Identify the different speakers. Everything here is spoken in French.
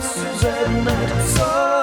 Speaker 1: Suzanne,